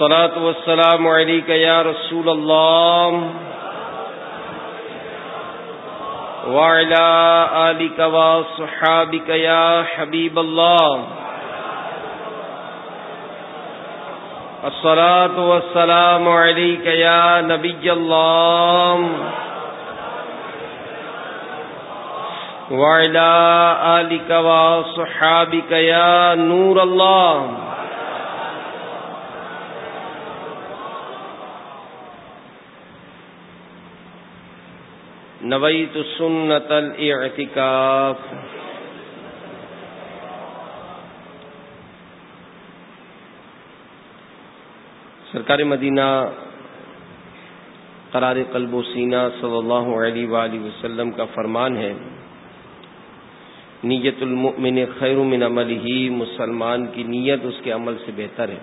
الصلاة والسلام عليك يا رسول الله وعلى آلك وصحابك يا حبيب الله. الصلاة والسلام عليك يا نبي الله. وعلى آلك وصحابك يا نور الله. نویت سنت الاعتکاف۔ سرکار مدینہ قرار قلب و سینہ صلی اللہ علیہ وآلہ وسلم کا فرمان ہے۔ نیت المؤمن خیر من عمل ہی مسلمان کی نیت اس کے عمل سے بہتر ہے۔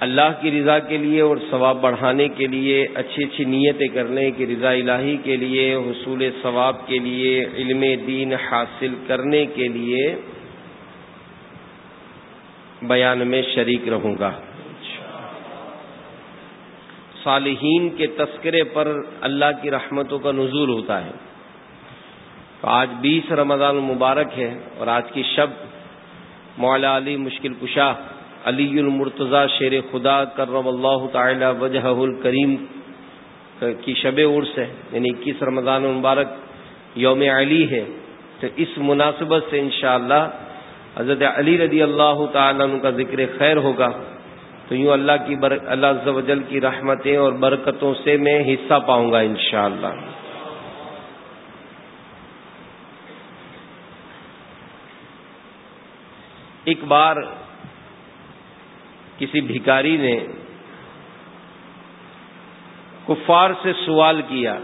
اللہ کی رضا کے لیے اور ثواب بڑھانے کے لیے، اچھی اچھی نیتیں کرنے کی رضا الہی کے لیے، حصول ثواب کے لیے، علم دین حاصل کرنے کے لیے بیان میں شریک رہوں گا۔ صالحین کے تذکرے پر اللہ کی رحمتوں کا نزول ہوتا ہے۔ تو آج بیس رمضان المبارک ہے اور آج کی شب مولا علی مشکل کشا علی المرتضی شیر خدا کرم اللہ تعالی وجہ الکریم کی شب عرس ہے یعنی اکیس رمضان المبارک یوم علی ہے۔ تو اس مناسبت سے انشاءاللہ حضرت علی رضی اللہ تعالیٰ عنہ کا ذکر خیر ہوگا۔ تو یوں اللہ کی بر، اللہ جل کی رحمتیں اور برکتوں سے میں حصہ پاؤں گا انشاءاللہ۔ ایک بار کسی بھکاری نے کفار سے سوال کیا۔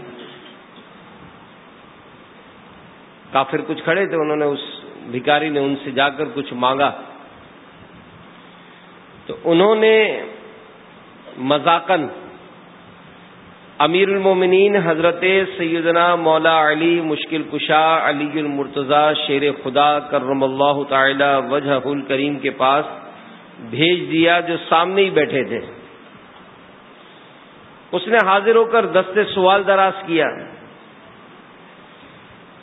کافر کچھ کھڑے تھے، انہوں نے اس بھکاری نے ان سے جا کر کچھ مانگا۔ تو انہوں نے مذاقن امیر المومنین حضرت سیدنا مولا علی مشکل کشا، علی المرتضی، شیر خدا کرم اللہ تعالی وجہ الکریم کے پاس بھیج دیا جو سامنے ہی بیٹھے تھے۔ اس نے حاضر ہو کر دستے سوال دراز کیا۔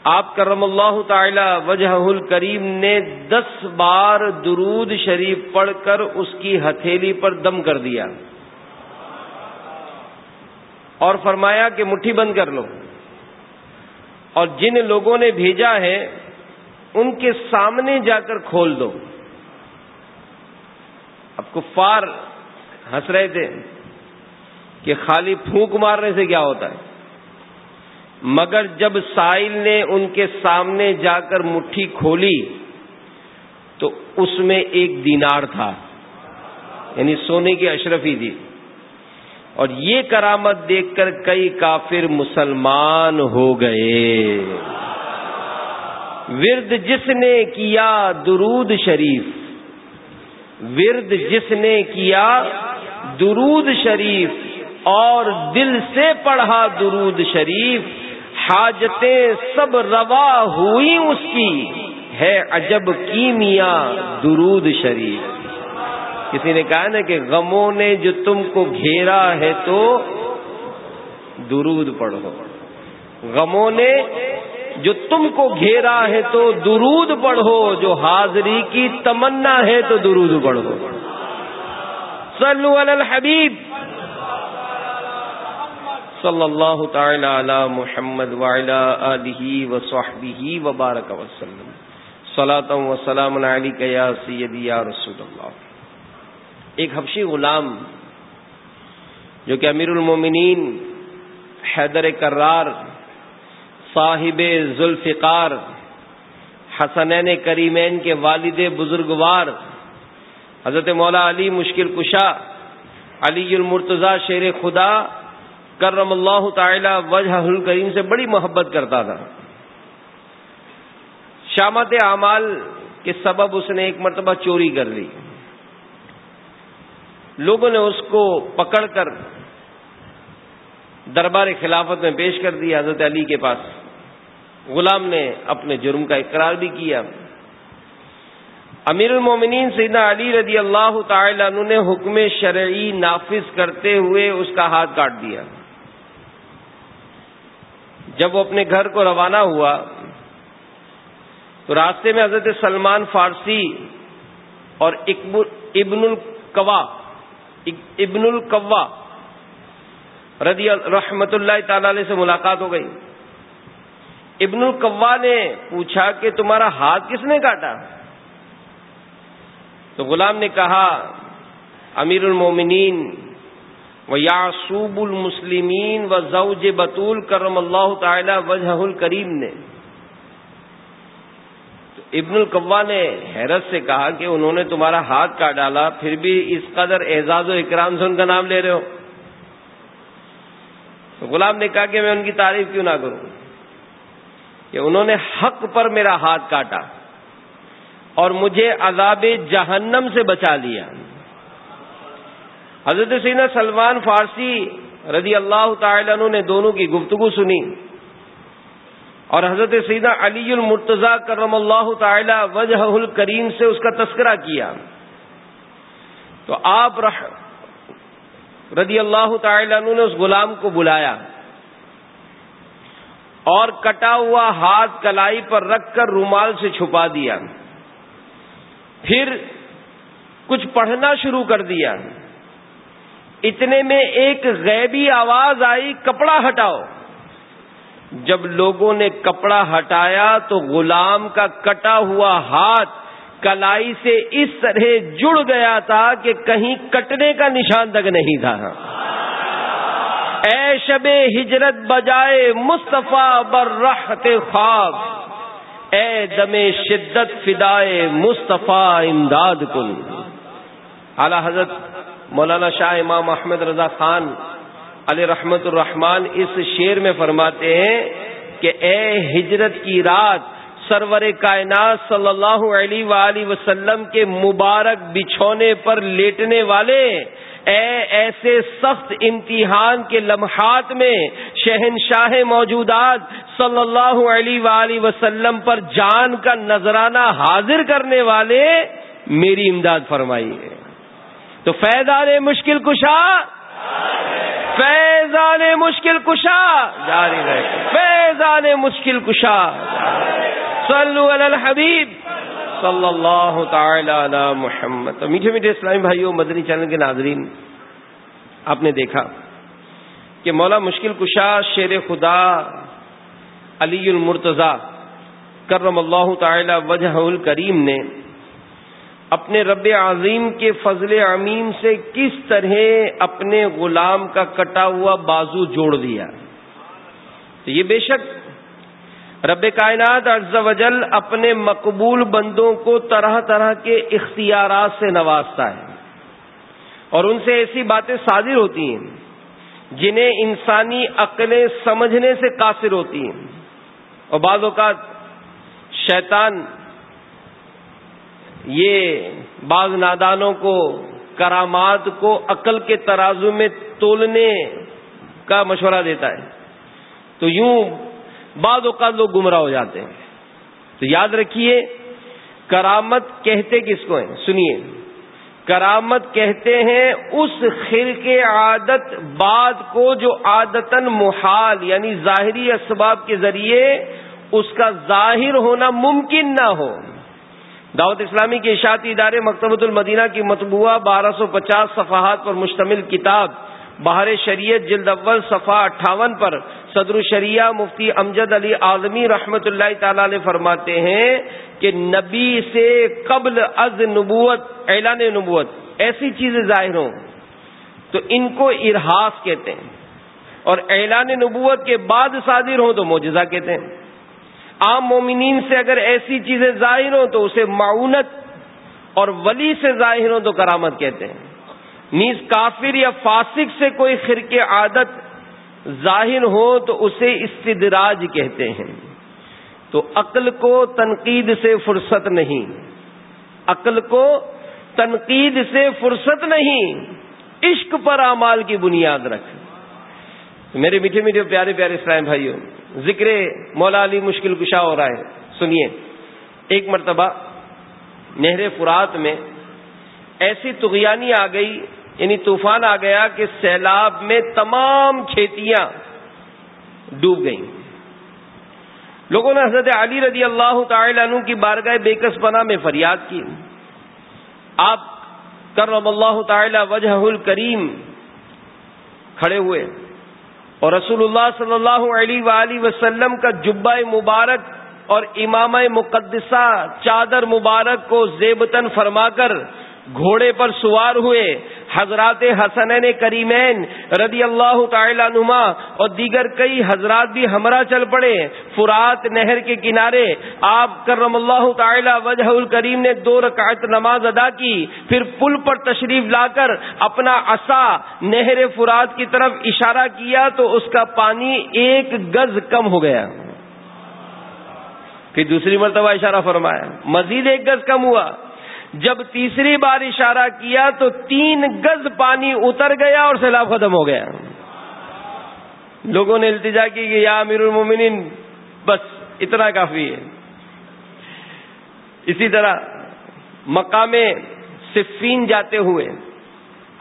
آپ کرم اللہ تعالی وجہ الکریم نے دس بار درود شریف پڑھ کر اس کی ہتھیلی پر دم کر دیا۔ اور فرمایا کہ مٹھی بند کر لو۔ اور جن لوگوں نے بھیجا ہے، ان کے سامنے جا کر کھول دو۔ اب کفار ہنس رہے تھے کہ خالی پھونک مارنے سے کیا ہوتا ہے؟ مگر جب سائل نے ان کے سامنے جا کر مٹھی کھولی تو اس میں ایک دینار تھا یعنی سونے کی اشرفی تھی اور یہ کرامت دیکھ کر کئی کافر مسلمان ہو گئے۔ ورد جس نے کیا درود شریف ورد جس نے کیا، درود شریف، اور دل سے پڑھا درود شریف، حاجتیں سب روا ہوئی اس کی۔ ہے عجب کیمیا درود شریف۔ کسی نے کہا نا کہ غموں نے جو تم کو گھیرا ہے تو درود پڑھو۔ غموں نے جو تم کو گھیرا ہے تو درود پڑھو، جو حاضری کی تمنا ہے تو درود پڑھو۔ صلو علی الحبیب۔ صلی اللہ تعالی علی محمد وعلی آلہ وصحبہ وبارک وسلم۔ صلاة و سلام علیکہ یا سیدی یا رسول اللہ۔ ایک حبشی غلام، جو کہ امیر المومنین، حیدر کرار صاحب ذوالفقار، حسنین کریمین کے والد بزرگوار، حضرت مولا علی مشکل کشا، علی المرتضی شیر خدا، کرم اللہ تعالی وجہ الکریم سے بڑی محبت کرتا تھا۔ شامت اعمال کے سبب اس نے ایک مرتبہ چوری کر لی۔ لوگوں نے اس کو پکڑ کر دربار خلافت میں پیش کر دیا حضرت علی کے پاس۔ غلام نے اپنے جرم کا اقرار بھی کیا۔ امیر المومنین سیدنا علی رضی اللہ تعالی عنہ نے حکم شرعی نافذ کرتے ہوئے اس کا ہاتھ کاٹ دیا۔ جب وہ اپنے گھر کو روانہ ہوا، تو راستے میں حضرت سلمان فارسی اور ابن القوا ابن القوا رضی رحمت اللہ تعالی علیہ سے ملاقات ہو گئی۔ ابن القوا نے پوچھا کہ تمہارا ہاتھ کس نے کاٹا؟ تو غلام نے کہا، امیر المومنین و یاسوب المسلمین و زوج بطول کرم اللہ تعالی وجہ الکریم نے۔ تو ابن القوا نے حیرت سے کہا کہ انہوں نے تمہارا ہاتھ کاٹ ڈالا، پھر بھی اس قدر اعزاز و اکرام سے ان کا نام لے رہے ہو۔ تو غلام نے کہا کہ میں ان کی تعریف کیوں نہ کروں؟ کہ انہوں نے حق پر میرا ہاتھ کاٹا اور مجھے عذاب جہنم سے بچا لیا۔ حضرت سینا سلمان فارسی رضی اللہ تعالی عنہ نے دونوں کی گفتگو سنی اور حضرت سیدہ علی المرتضی کرم اللہ تعالی وجہ الکریم سے اس کا تذکرہ کیا۔ تو آپ رضی اللہ تعالی عنہ نے اس غلام کو بلایا۔ اور کٹا ہوا ہاتھ کلائی پر رکھ کر رومال سے چھپا دیا۔ پھر کچھ پڑھنا شروع کر دیا۔ اتنے میں ایک غیبی آواز آئی، کپڑا ہٹاؤ۔ جب لوگوں نے کپڑا ہٹایا تو غلام کا کٹا ہوا ہاتھ کلائی سے اس طرح جڑ گیا تھا کہ کہیں کٹنے کا نشان تک نہیں تھا۔ اے شب ہجرت بجائے مصطفیٰ بر رحت خواب۔ اے دم شدت فدائے مصطفیٰ امداد کن۔ اعلی حضرت مولانا شاہ امام احمد رضا خان علی رحمت الرحمان اس شیر میں فرماتے ہیں کہ اے ہجرت کی رات سرور کائنات صلی اللہ علیہ وآلہ وسلم کے مبارک بچھونے پر لیٹنے والے اے ایسے سخت امتحان کے لمحات میں شہنشاہ موجودات صلی اللہ علیہ وآلہ وسلم پر جان کا نذرانہ حاضر کرنے والے میری امداد فرمائی ہے تو فیضان مشکل کشا؟ فیضان مشکل کشا؟ جاری رہے۔ فیضان مشکل کشا۔ صلو علی الحبیب۔ صلی اللہ تعالی علی محمد. تو میٹھے میٹھے اسلامی بھائیوں، مدنی چینل کے ناظرین، آپ نے دیکھا کہ مولا مشکل کشا شیر خدا علی المرتضی کرم اللہ تعالی وجہ الکریم نے اپنے رب عظیم کے فضل عمیم سے کس طرح اپنے غلام کا کٹا ہوا بازو جوڑ دیا۔ تو یہ بے شک رب کائنات عز و جل اپنے مقبول بندوں کو طرح طرح کے اختیارات سے نوازتا ہے اور ان سے ایسی باتیں صادر ہوتی ہیں جنہیں انسانی عقلیں سمجھنے سے قاصر ہوتی ہیں۔ اور بعض اوقات شیطان یہ بعض نادانوں کو، کرامات کو عقل کے ترازو میں تولنے کا مشورہ دیتا ہے۔ تو یوں بعض اوقات لوگ گمراہ ہو جاتے ہیں۔ تو یاد رکھیے، کرامت کہتے کس کو ہیں؟ سنیے۔ کرامت کہتے ہیں اس خر کے عادت بعد کو جو عادتن محال یعنی ظاہری اسباب کے ذریعے اس کا ظاہر ہونا ممکن نہ ہو۔ دعوت اسلامی کے اشاعتی ادارے مکتبۃ المدینہ کی مطبوعہ بارہ سو پچاس صفحات پر مشتمل کتاب، بہار شریعت جلد اول صفحہ اٹھاون پر صدر الشریعہ مفتی امجد علی اعظمی رحمت اللہ تعالی علیہ فرماتے ہیں کہ نبی سے قبل از نبوت، اعلان نبوت، ایسی چیزیں ظاہر ہوں۔ تو ان کو ارحاس کہتے ہیں۔ اور اعلان نبوت کے بعد صادر ہوں تو موجزہ کہتے ہیں۔ عام مومنین سے اگر ایسی چیزیں ظاہر ہوں تو اسے معاونت اور ولی سے ظاہر ہوں تو کرامت کہتے ہیں۔ نیز کافر یا فاسق سے کوئی خرک عادت ظاہر ہو تو اسے استدراج کہتے ہیں۔ تو عقل کو تنقید سے فرصت نہیں۔ عقل کو تنقید سے فرصت نہیں۔ عشق پر اعمال کی بنیاد رکھ۔ میرے میٹھے میٹھے پیارے پیارے اسلام بھائیوں، ذکر مولا علی مشکل کشا ہو رہا ہے۔ سنیے، ایک مرتبہ نہر فرات میں ایسی تغیانی آ گئی یعنی طوفان آ گیا کہ سیلاب میں تمام کھیتیاں ڈوب گئیں۔ لوگوں نے حضرت علی رضی اللہ تعالی عنہ کی بارگاہ بےکس پناہ میں فریاد کی۔ آپ کرم اللہ تعالی وجہ الکریم کھڑے ہوئے اور رسول اللہ صلی اللہ علیہ وآلہ وسلم کا جبہ مبارک اور امام مقدسہ چادر مبارک کو زیبتن فرما کر گھوڑے پر سوار ہوئے۔ حضرات حسن کریمین رضی اللہ تعالی نما اور دیگر کئی حضرات بھی ہمراہ چل پڑے فرات نہر کے کنارے۔ آپ کرم اللہ تعالی وجہ الکریم نے دو رکعت نماز ادا کی، پھر پل پر تشریف لا کر اپنا عصا نہر فرات کی طرف اشارہ کیا تو اس کا پانی ایک گز کم ہو گیا۔ پھر دوسری مرتبہ اشارہ فرمایا، مزید ایک گز کم ہوا۔ جب تیسری بار اشارہ کیا تو تین گز پانی اتر گیا اور سیلاب ختم ہو گیا۔ لوگوں نے التجا کی کہ یا امیر المومنین، بس اتنا کافی ہے۔ اسی طرح مقام صفین جاتے ہوئے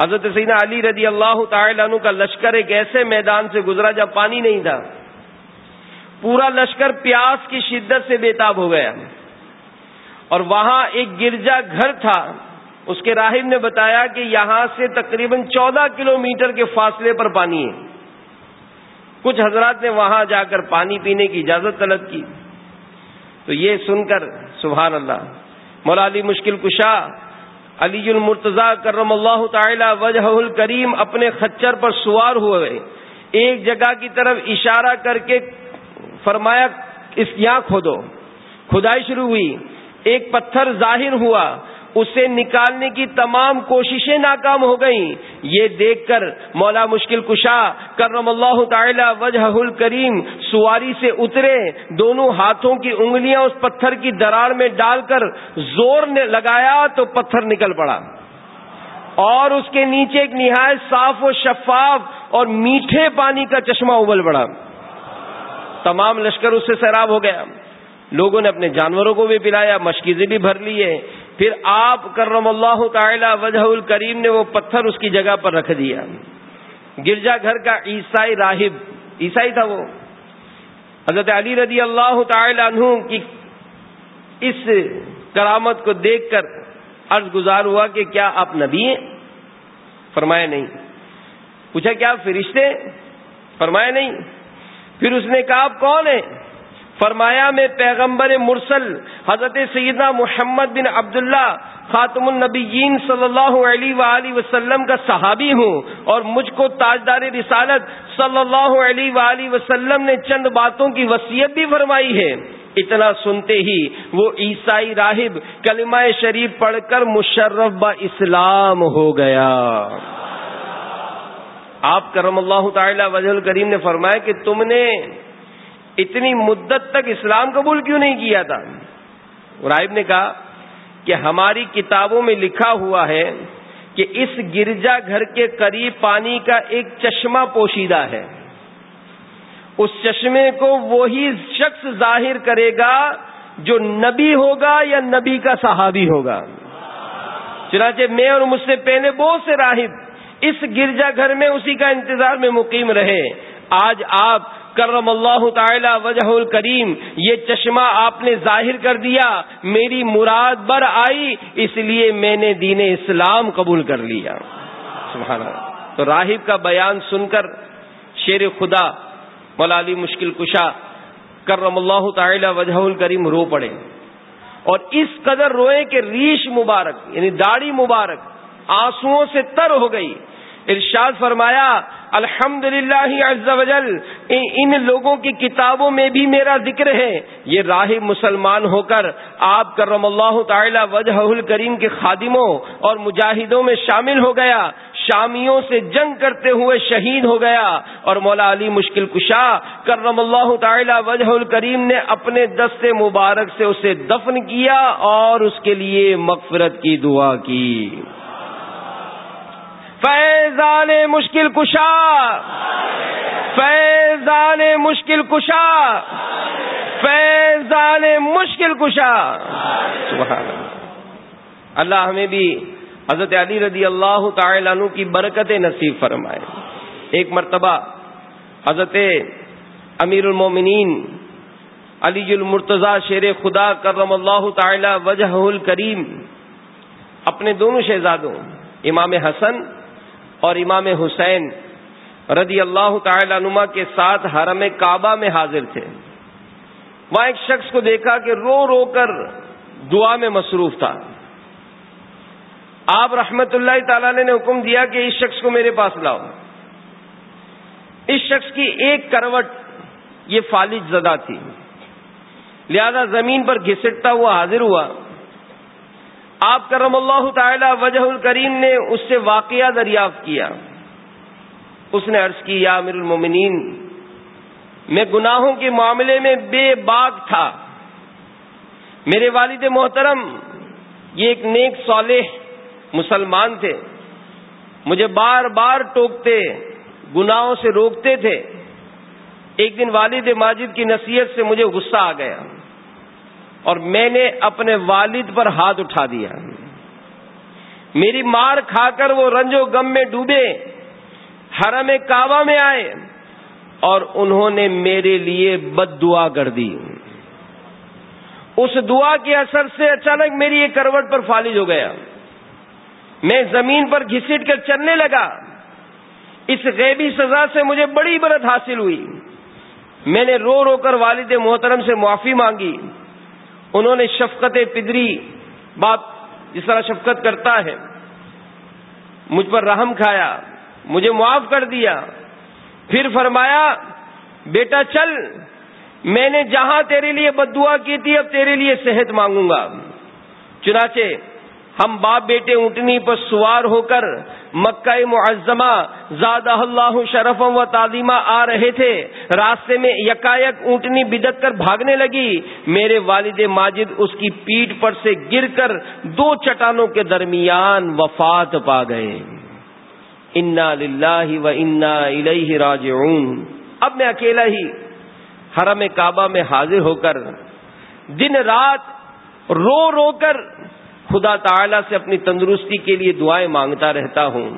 حضرت سینا علی رضی اللہ تعالی عنہ کا لشکر ایک ایسے میدان سے گزرا جب پانی نہیں تھا۔ پورا لشکر پیاس کی شدت سے بےتاب ہو گیا۔ اور وہاں ایک گرجا گھر تھا۔ اس کے راہب نے بتایا کہ یہاں سے تقریباً چودہ کلو کے فاصلے پر پانی ہے۔ کچھ حضرات نے وہاں جا کر پانی پینے کی اجازت طلب کی۔ تو یہ سن کر سبحان اللہ مولا علی مشکل کشا، علی المرتضی کرم اللہ تعالی وجہ الکریم اپنے خچر پر سوار ہوئے۔ ایک جگہ کی طرف اشارہ کر کے فرمایا، اس یہاں کھودو۔ کھدائی شروع ہوئی۔ ایک پتھر ظاہر ہوا، اسے نکالنے کی تمام کوششیں ناکام ہو گئیں۔ یہ دیکھ کر مولا مشکل کشا کرم اللہ تعالی وجہ الکریم سواری سے اترے۔ دونوں ہاتھوں کی انگلیاں اس پتھر کی درار میں ڈال کر زور نے لگایا تو پتھر نکل پڑا۔ اور اس کے نیچے ایک نہایت صاف و شفاف اور میٹھے پانی کا چشمہ ابل پڑا۔ تمام لشکر اس سے سیراب ہو گیا لوگوں نے اپنے جانوروں کو بھی پلایا، مشکیزیں بھی بھر لیے پھر آپ کرم اللہ تعالی وجہ الکریم نے وہ پتھر اس کی جگہ پر رکھ دیا۔ گرجا گھر کا عیسائی راہب، عیسائی تھا وہ۔ حضرت علی رضی اللہ تعالی عنہ کی اس کرامت کو دیکھ کر عرض گزار ہوا کہ کیا آپ نبی ہیں؟ فرمایا نہیں۔ پوچھا کیا فرشتے فرمایا نہیں۔ پھر اس نے کہا، آپ کون ہیں؟ فرمایا میں پیغمبر مرسل حضرت سیدنا محمد بن عبداللہ خاتم النبیین صلی اللہ علیہ وآلہ وسلم کا صحابی ہوں اور مجھ کو تاجدار رسالت صلی اللہ علیہ وآلہ وسلم نے چند باتوں کی وصیت بھی فرمائی ہے۔ اتنا سنتے ہی وہ عیسائی راہب کلمہ شریف پڑھ کر مشرف با اسلام ہو گیا۔ آپ کرم اللہ تعالی وجہ الکریم نے فرمایا کہ تم نے اتنی مدت تک اسلام قبول کیوں نہیں کیا تھا؟ رائب نے کہا کہ ہماری کتابوں میں لکھا ہوا ہے کہ اس گرجا گھر کے قریب پانی کا ایک چشمہ پوشیدہ ہے۔ اس چشمے کو وہی شخص ظاہر کرے گا جو نبی ہوگا یا نبی کا صحابی ہوگا۔ چنانچہ میں اور مجھ سے پہلے بہت سے راہب اس گرجا گھر میں اسی کا انتظار میں مقیم رہے۔ آج آپ کرم اللہ تعالی وجہ الکریم، یہ چشمہ آپ نے ظاہر کر دیا، میری مراد بر آئی، اس لیے میں نے دین اسلام قبول کر لیا۔ سبحان اللہ۔ تو راہب کا بیان سن کر شیر خدا مولا علی مشکل کشا کرم اللہ تعالی وجہ الکریم رو پڑے۔ اور اس قدر روئے کہ ریش مبارک یعنی داڑھی مبارک آنسو سے تر ہو گئی۔ ارشاد فرمایا الحمد للہ ان لوگوں کی کتابوں میں بھی میرا ذکر ہے۔ یہ راہ مسلمان ہو کر آپ کرم اللہ تعالی وجہ الکریم کے خادموں اور مجاہدوں میں شامل ہو گیا۔ شامیوں سے جنگ کرتے ہوئے شہید ہو گیا۔ اور مولا علی مشکل کشا کرم اللہ تعالی وجہ الکریم نے اپنے دست مبارک سے اسے دفن کیا اور اس کے لیے مغفرت کی دعا کی۔ فیضان مشکل کشا۔ فیضان مشکل کشا۔ فیضان مشکل کشا۔ اللہ۔ ہمیں بھی حضرت علی رضی اللہ تعالی عنہ کی برکت نصیب فرمائے۔ ایک مرتبہ حضرت امیر المومنین علی المرتضی شیر خدا کرم اللہ تعالی وجہ الکریم، اپنے دونوں شہزادوں، امام حسن اور امام حسین رضی اللہ تعالی عنما کے ساتھ حرم کعبہ میں حاضر تھے۔ وہاں ایک شخص کو دیکھا کہ رو رو کر دعا میں مصروف تھا۔ آپ رحمت اللہ تعالی نے حکم دیا کہ اس شخص کو میرے پاس لاؤ۔ اس شخص کی ایک کروٹ یہ فالج زدہ تھی۔ لہذا زمین پر گھسٹتا ہوا حاضر ہوا۔ آپ کرم اللہ تعالی وجہ الکریم نے اس سے واقعہ دریافت کیا۔ اس نے عرض کی، یا امیر المومنین، میں گناہوں کے معاملے میں بے باغ تھا۔ میرے والد محترم، یہ ایک نیک صالح مسلمان تھے۔ مجھے بار بار ٹوکتے، گناہوں سے روکتے تھے۔ ایک دن والد ماجد کی نصیحت سے مجھے غصہ آ گیا۔ اور میں نے اپنے والد پر ہاتھ اٹھا دیا۔ میری مار کھا کر وہ رنج و غم میں ڈوبے، حرم کعبہ میں آئے اور انہوں نے میرے لیے بد دعا کر دی۔ اس دعا کے اثر سے اچانک میری یہ کروٹ پر فالج ہو گیا۔ میں زمین پر گھسٹ کر چلنے لگا۔ اس غیبی سزا سے مجھے بڑی برت حاصل ہوئی۔ میں نے رو رو کر والد محترم سے معافی مانگی۔ انہوں نے شفقت پدری باپ جس طرح شفقت کرتا ہے، مجھ پر رحم کھایا، مجھے معاف کر دیا۔ پھر فرمایا، بیٹا چل، میں نے جہاں تیرے لیے بد دعا کی تھی، اب تیرے لیے صحت مانگوں گا۔ چنانچہ ہم باپ بیٹے اونٹنی پر سوار ہو کر مکہ معظمہ زادہ اللہ شرفم و تعلیمہ آ رہے تھے، راستے میں یکایک اونٹنی بدت کر بھاگنے لگی۔ میرے والد ماجد اس کی پیٹ پر سے گر کر دو چٹانوں کے درمیان وفات پا گئے۔ انا للہ و انا الیہ راجعون۔ اب میں اکیلا ہی حرم کعبہ میں حاضر ہو کر دن رات رو رو کر خدا تعالی سے اپنی تندرستی کے لیے دعائیں مانگتا رہتا ہوں۔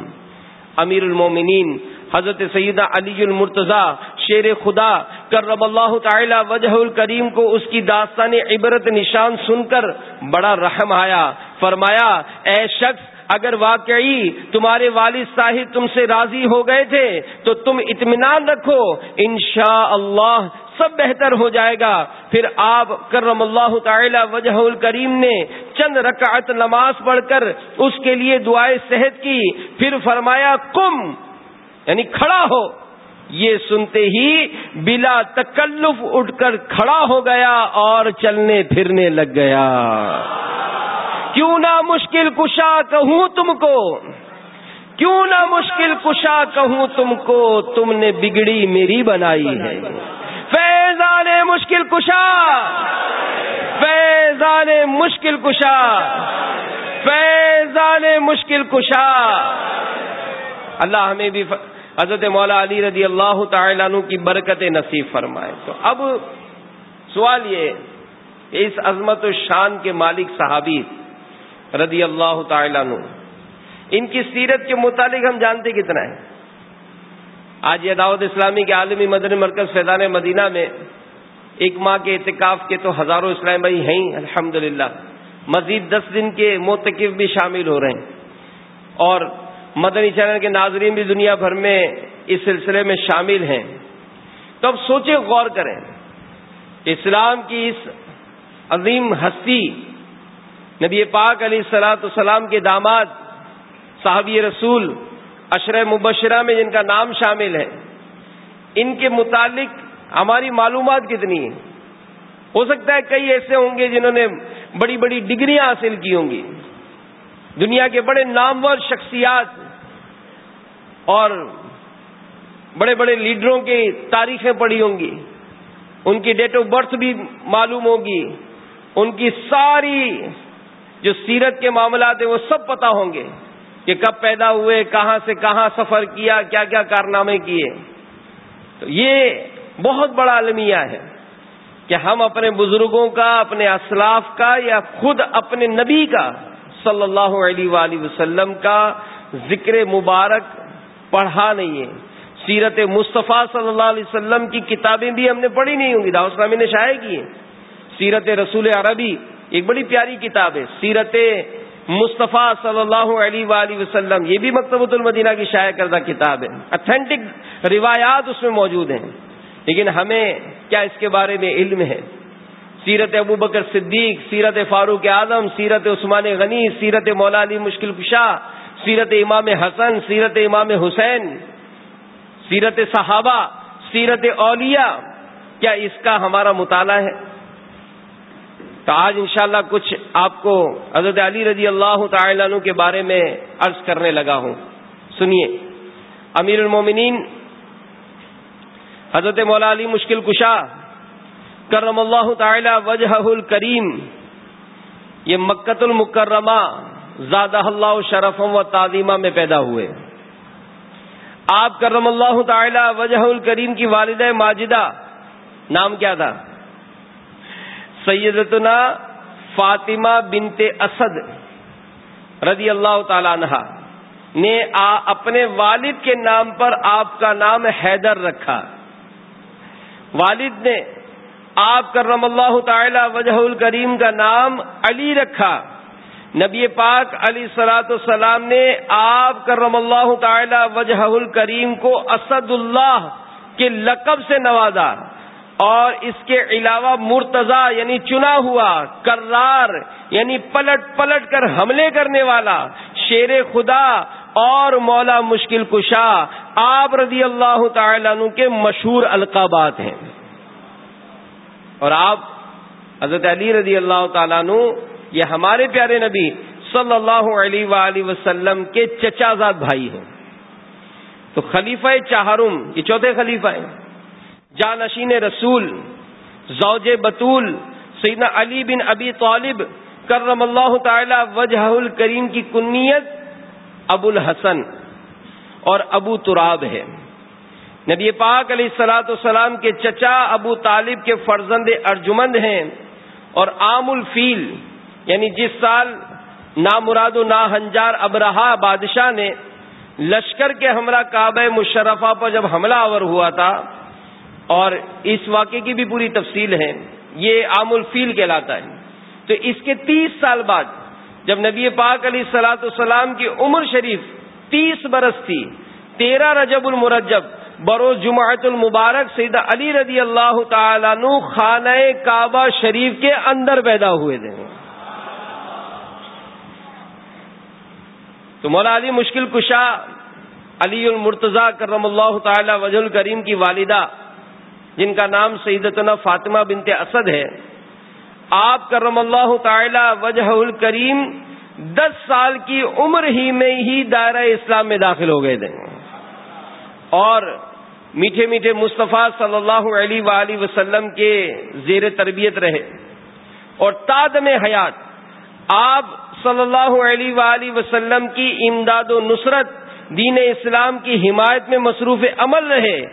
امیر المومنین، حضرت سیدہ علی المرتضی، شیر خدا، کرم اللہ تعالی وجہ الکریم کو اس کی داستان عبرت نشان سن کر بڑا رحم آیا۔ فرمایا، اے شخص، اگر واقعی تمہارے والد صاحب تم سے راضی ہو گئے تھے، تو تم اطمینان رکھو۔ انشاء اللہ سب بہتر ہو جائے گا۔ پھر آپ کرم اللہ تعالی وجہ الکریم نے چند رکعت نماز پڑھ کر اس کے لیے دعائیں صحت کی، پھر فرمایا، کم یعنی کھڑا ہو۔ یہ سنتے ہی بلا تکلف اٹھ کر کھڑا ہو گیا اور چلنے پھرنے لگ گیا۔ کیوں نہ مشکل کشا کہوں تم کو؟ کیوں نہ مشکل کشا کہوں تم کو؟ تم نے بگڑی میری بنائی ہے۔ فیضان مشکل کشا فیضان مشکل کشا فیضان مشکل کشا اللہ ہمیں بھی حضرت مولا علی رضی اللہ تعالی عنہ کی برکت نصیب فرمائے۔ تو اب سوال یہ اس عظمت و شان کے مالک صحابی رضی اللہ تعالی عنہ، ان کی سیرت کے متعلق ہم جانتے کتنا ہے؟ آج یہ دعوت اسلامی کے عالمی مدنی مرکز فیضان مدینہ میں ایک ماہ کے اعتکاف کے تو ہزاروں اسلام بھائی ہیں الحمد مزید دس دن کے موتقف بھی شامل ہو رہے ہیں۔ اور مدنی چینل کے ناظرین بھی دنیا بھر میں اس سلسلے میں شامل ہیں۔ تو اب سوچے غور کریں۔ اسلام کی اس عظیم ہستی، نبی پاک علیہ سلاۃ السلام کے داماد، صحابی رسول اشر مبشرہ میں جن کا نام شامل ہے، ان کے متعلق ہماری معلومات کتنی ہیں؟ ہو سکتا ہے کئی ایسے ہوں گے جنہوں نے بڑی بڑی ڈگریاں حاصل کی ہوں گی۔ دنیا کے بڑے نامور شخصیات اور بڑے بڑے لیڈروں کی تاریخیں پڑھی ہوں گی۔ ان کی ڈیٹ آف برتھ بھی معلوم ہوگی۔ ان کی ساری جو سیرت کے معاملات ہیں، وہ سب پتا ہوں گے۔ کہ کب پیدا ہوئے، کہاں سے کہاں سفر کیا کیا کیا کارنامے کیے۔ تو یہ بہت بڑا المیہ ہے کہ ہم اپنے بزرگوں کا، اپنے اسلاف کا یا خود اپنے نبی کا، صلی اللہ علیہ وآلہ وسلم کا ذکر مبارک پڑھا نہیں ہے۔ سیرت مصطفیٰ صلی اللہ علیہ وسلم کی کتابیں بھی ہم نے پڑھی نہیں ہوں گی داؤ اسلامی نے شائع کی ہیں۔ سیرت رسول عربی، ایک بڑی پیاری کتاب ہے۔ سیرت مصطفیٰ صلی اللہ علیہ وآلہ وسلم، یہ بھی مکتبۃ المدینہ کی شائع کردہ کتاب ہے۔ اتھینٹک روایات اس میں موجود ہیں۔ لیکن ہمیں کیا اس کے بارے میں علم ہے؟ سیرت ابو بکر صدیق، سیرت فاروق اعظم، سیرت عثمان غنی، سیرت مولا علی مشکل کشا، سیرت امام حسن، سیرت امام حسین، سیرت صحابہ، سیرت اولیاء، کیا اس کا ہمارا مطالعہ ہے؟ تو آج انشاءاللہ کچھ آپ کو حضرت علی رضی اللہ تعالی عنہ کے بارے میں عرض کرنے لگا ہوں۔ سنیے۔ امیر المومنین، حضرت مولا علی مشکل کشا، کرم اللہ تعالی وجہ الکریم، یہ مکت المکرمہ زادہ اللہ شرفم و تعظیمہ میں پیدا ہوئے۔ آپ کرم اللہ تعالی وجہ الکریم کی والدہ ماجدہ، نام کیا تھا؟ سیدتنا فاطمہ بنت اسد رضی اللہ تعالی عنہ نے اپنے والد کے نام پر آپ کا نام حیدر رکھا۔ والد نے آپ کرم اللہ تعالی وجہ الکریم کا نام علی رکھا۔ نبی پاک علی سلاۃ السلام نے آپ کرم اللہ تعالی وجہ الکریم کو اسد اللہ کے لقب سے نوازا۔ اور اس کے علاوہ مرتضی یعنی چنا ہوا، کرار یعنی پلٹ پلٹ کر حملے کرنے والا، شیر خدا اور مولا مشکل کشا، آپ رضی اللہ تعالی عنہ کے مشہور القابات ہیں۔ اور آپ، حضرت علی رضی اللہ تعالیٰ عنہ، یہ ہمارے پیارے نبی صلی اللہ علیہ وآلہ وسلم کے چچا زاد بھائی ہیں۔ تو خلیفہ چہارم، یہ چوتھے خلیفہ ہیں۔ جانشین رسول، زوج بطول، سیدنا علی بن ابی طالب، کرم اللہ تعالی وجہ الکریم کی کنیت ابو الحسن اور ابو تراب ہے۔ نبی پاک علیہ السلاۃ السلام کے چچا ابو طالب کے فرزند ارجمند ہیں اور عام الفیل یعنی جس سال نا مراد و نا ہنجار ابرہا بادشاہ نے لشکر کے ہمراہ کعبہ مشرفہ پر جب حملہ آور ہوا تھا اور اس واقعے کی بھی پوری تفصیل ہے، یہ عام الفیل کہلاتا ہے۔ تو اس کے تیس سال بعد جب نبی پاک علیہ سلاۃ السلام کی عمر شریف تیس برس تھی، تیرہ رجب المرجب بروز جماعت المبارک سیدہ علی رضی اللہ تعالیٰ نو خانہ کعبہ شریف کے اندر پیدا ہوئے تھے۔ تو مولا علی مشکل کشا علی المرتضی کرم اللہ تعالی وجہ الکریم کی والدہ جن کا نام سیدتنا فاطمہ بنت اسد ہے۔ آپ کرم اللہ تعالی وجہ الکریم دس سال کی عمر ہی میں ہی دائرہ اسلام میں داخل ہو گئے تھے۔ اور میٹھے میٹھے مصطفیٰ صلی اللہ علیہ وآلہ وسلم کے زیر تربیت رہے۔ اور تادم حیات، آپ صلی اللہ علیہ وآلہ وسلم کی امداد و نصرت دین اسلام کی حمایت میں مصروف عمل رہے۔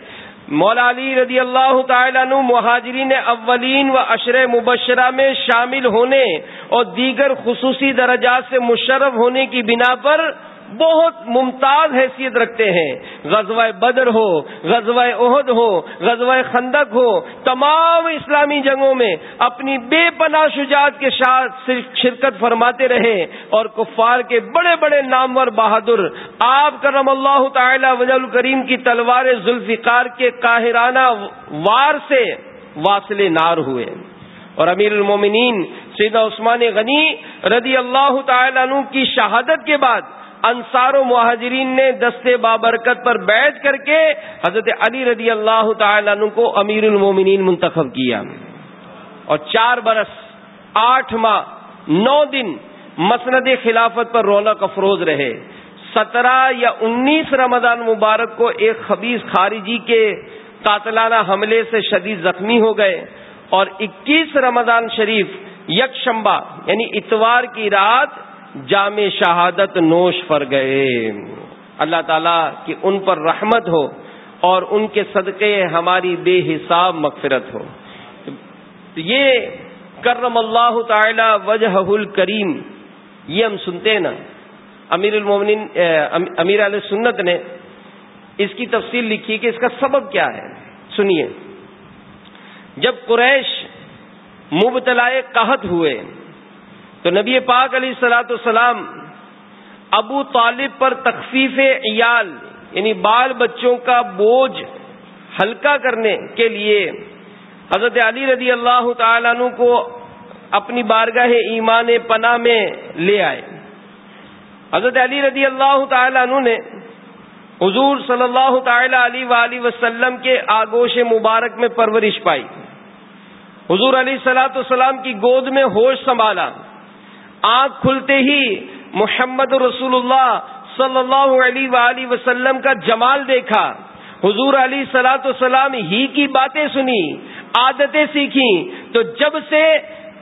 مولا علی رضی اللہ تعالیٰ عنہ مہاجرین اولین و عشر مبشرہ میں شامل ہونے اور دیگر خصوصی درجات سے مشرف ہونے کی بنا پر بہت ممتاز حیثیت رکھتے ہیں۔ غزوہ بدر ہو، غزوہ عہد ہو، غزوہ خندق ہو، تمام اسلامی جنگوں میں اپنی بے پناہ شجاعت کے ساتھ شرکت فرماتے رہے اور کفار کے بڑے بڑے نامور بہادر آپ کرم اللہ تعالی وز الکریم کی تلوار ذوالفقار کے قاہرانہ وار سے واصل نار ہوئے۔ اور امیر المومنین سیدہ عثمان غنی رضی اللہ تعالی عنہ کی شہادت کے بعد انصار و مہاجرین نے دستے بابرکت پر بیٹھ کر کے حضرت علی رضی اللہ تعالی عنہ کو امیر المومنین منتخب کیا۔ اور چار برس، آٹھ ماہ، نو دن مسند خلافت پر رونق افروز رہے۔ سترہ یا انیس رمضان مبارک کو ایک خبیص خارجی کے قاتلانہ حملے سے شدید زخمی ہو گئے اور اکیس رمضان شریف یک شمبا یعنی اتوار کی رات جامع شہادت نوش پر گئے۔ اللہ تعالیٰ کی ان پر رحمت ہو اور ان کے صدقے ہماری بے حساب مغفرت ہو۔ تو یہ کرم اللہ تعالی وجہ الکریم، یہ ہم سنتے ہیں نا۔ امیر المومنین، امیر علیہ سنت نے اس کی تفصیل لکھی کہ اس کا سبب کیا ہے۔ سنیے۔ جب قریش مبتلا قحط ہوئے تو نبی پاک علیہ السلاۃ السلام ابو طالب پر تخفیف عیال یعنی بال بچوں کا بوجھ ہلکا کرنے کے لیے حضرت علی رضی اللہ تعالیٰ عنہ کو اپنی بارگاہ ایمان پناہ میں لے آئے۔ حضرت علی رضی اللہ تعالیٰ عنہ نے حضور صلی اللہ تعالی علی وآلہ وسلم کے آگوش مبارک میں پرورش پائی۔ حضور علی سلاۃ السلام کی گود میں ہوش سنبھالا۔ آنکھ کھلتے ہی محمد رسول اللہ صلی اللہ علیہ وآلہ وسلم کا جمال دیکھا۔ حضور علی سلاۃ وسلام ہی کی باتیں سنی، عادتیں سیکھی۔ تو جب سے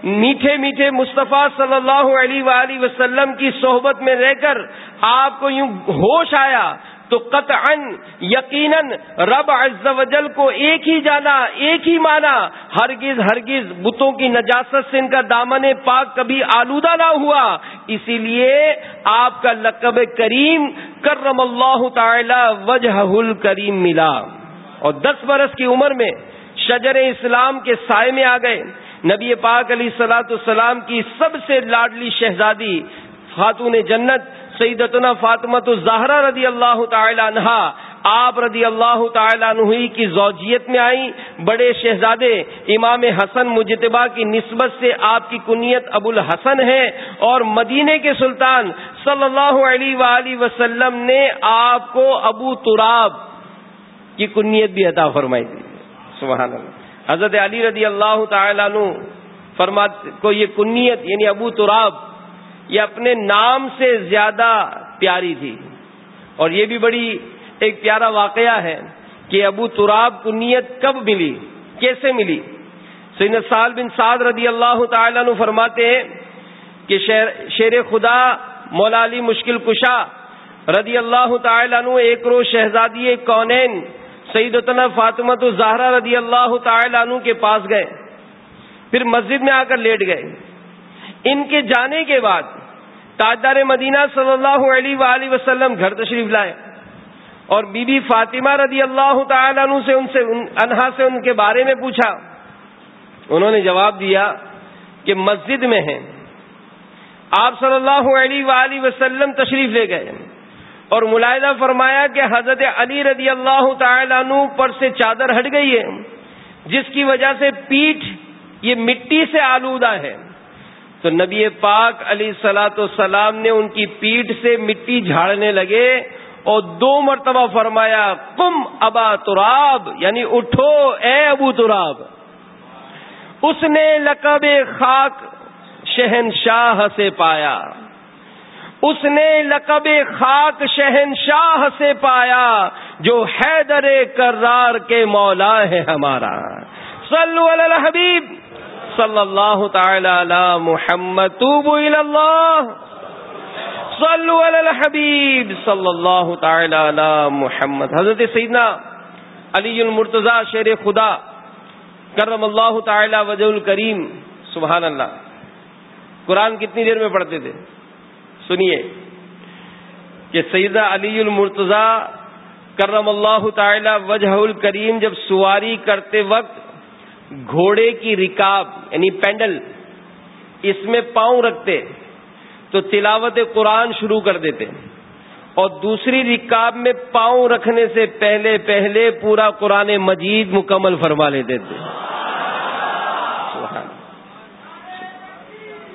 میٹھے میٹھے مصطفیٰ صلی اللہ علیہ وآلہ وسلم کی صحبت میں رہ کر آپ کو یوں ہوش آیا تو قطعا یقیناً رب عز و جل کو ایک ہی جانا، ایک ہی مانا، ہرگز ہرگز بتوں کی نجاست سے ان کا دامن پاک کبھی آلودہ نہ ہوا۔ اسی لیے آپ کا لقب کریم کرم اللہ تعالی وجہ الکریم ملا۔ اور دس برس کی عمر میں شجر اسلام کے سائے میں آ گئے۔ نبی پاک علی سلاۃ السلام کی سب سے لاڈلی شہزادی خاتون جنت سیدتنا فاطمت الزہرا رضی اللہ تعالی عنہ آپ رضی اللہ تعالیٰ عنہ کی زوجیت میں آئیں۔ بڑے شہزادے، امام حسن مجتبہ کی نسبت سے آپ کی کنیت ابو الحسن ہے۔ اور مدینے کے سلطان صلی اللہ علیہ وآلہ وسلم نے آپ کو ابو تراب کی کنیت بھی عطا فرمائی تھی۔ سبحان اللہ۔ حضرت علی رضی اللہ تعالیٰ عنہ فرما کو یہ کنیت یعنی ابو تراب یہ اپنے نام سے زیادہ پیاری تھی۔ اور یہ بھی بڑی ایک پیارا واقعہ ہے کہ ابو تراب کو نیت کب ملی؟ کیسے ملی؟ سید سال بن سعد رضی اللہ تعالیٰ عنہ فرماتے ہیں کہ شیر خدا مولا علی مشکل کشا رضی اللہ تعالیٰ عنہ ایک روز شہزادی کونین سیدتنا فاطمت الزہرا رضی اللہ تعالیٰ عنہ کے پاس گئے۔ پھر مسجد میں آ کر لیٹ گئے۔ ان کے جانے کے بعد تاجدار مدینہ صلی اللہ علیہ وآلہ وسلم گھر تشریف لائے اور بی بی فاطمہ رضی اللہ تعالیٰ عنہ سے ان سے انہا سے ان کے بارے میں پوچھا۔ انہوں نے جواب دیا کہ مسجد میں ہیں۔ آپ صلی اللہ علیہ وآلہ وسلم تشریف لے گئے۔ اور ملاحظہ فرمایا کہ حضرت علی رضی اللہ تعالیٰ عنہ پر سے چادر ہٹ گئی ہے، جس کی وجہ سے پیٹھ یہ مٹی سے آلودہ ہے۔ تو نبی پاک علی سلاۃ السلام نے ان کی پیٹھ سے مٹی جھاڑنے لگے اور دو مرتبہ فرمایا کم ابا تراب یعنی اٹھو اے ابو تراب۔ اس نے لقب خاک شہنشاہ سے پایا۔ اس نے لقب خاک شہنشاہ سے پایا جو حیدر کرار کے مولا ہے ہمارا۔ صلو علی الحبیب۔ صلی اللہ تعالی علی محمد، توبو اللہ صلو علی الحبیب صلی اللہ تعالی علی محمد. حضرت سیدنا علی المرتضی شیر خدا، کرم اللہ تعالی وجہ الکریم. سبحان اللہ. قرآن کتنی دیر میں پڑھتے تھے؟ سنیے. کہ سیدہ علی المرتضی کرم اللہ تعالی وجہ الکریم جب سواری کرتے وقت گھوڑے کی رکاب یعنی پینڈل، اس میں پاؤں رکھتے، تو تلاوت قرآن شروع کر دیتے۔ اور دوسری رکاب میں پاؤں رکھنے سے پہلے پہلے پورا قرآن مجید مکمل فرما لیتے۔ تھے